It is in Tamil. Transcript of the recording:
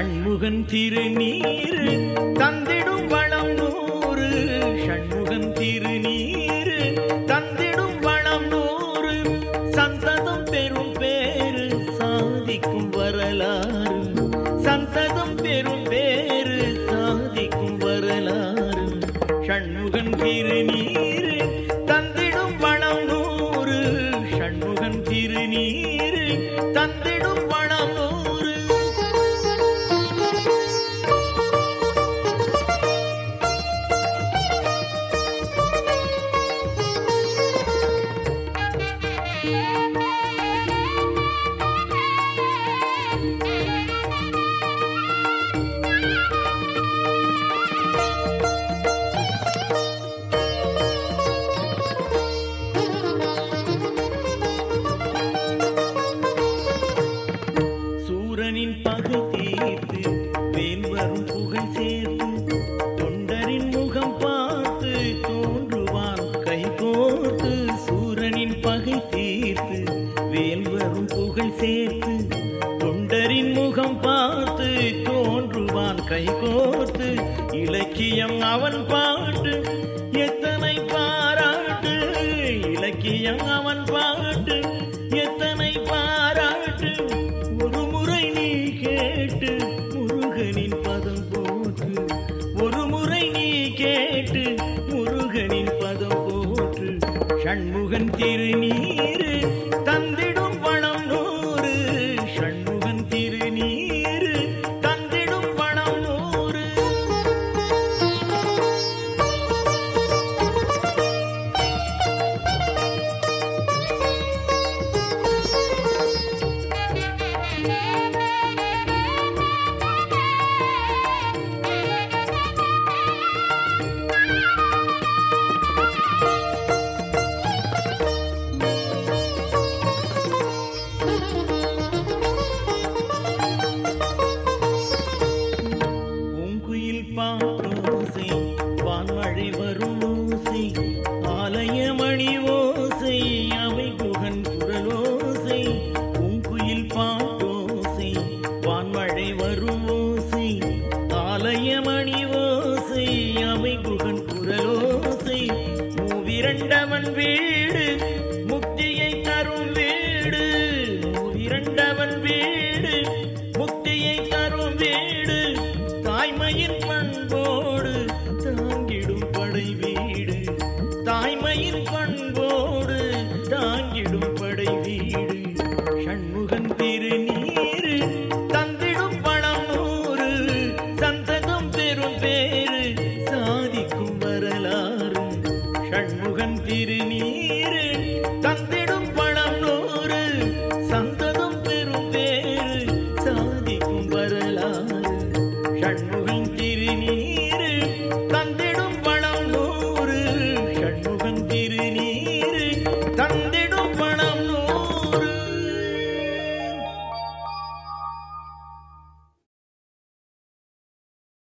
ஷண்முகன் திருநீர் தந்திடும் வளம் நூறு. ஷண்முகன் திருநீர் தந்திடும் வளம் நூறு. சந்ததம் பெரும் பேரு சாதிக்கும் வரலாறு. சந்ததம் பெரும் பேரு நகை பகை தீர்த்து வேல் வரும் புகழ் சேர்த்து தொண்டரின் முகம் பார்த்து தோன்றுவான் கை கோர்த்து இலக்கியம் அவன் பாட்டு எத்தனை பாராட்டு இலக்கியம் அவன் பாட்டு எத்தனை திருநீர் தந்து வானவன் குரலோசை பூங்குயில் பாட்டோசை வான்மழை வரும் ஓசை ஆலய மணி ஓசை அவை குகன் குரலோசை மூவிரண்டவன் வீடு முக்தியை தரும் வீடு மூவிரண்டவன் வீடு முக்தியை தரும் வீடு தாய்மையின் பண்போடு தாங்கிடும் படைவி. பேரும் பேரு சாதிக்கும் வரலாறும் ஷண்முகன் திருநீரு தந்திடும் பழம் நூறு. சந்ததம் பெரும் பேரு சாதிக்கும் வரலாறு. ஷண்முகன் திருநீரு தந்திடும்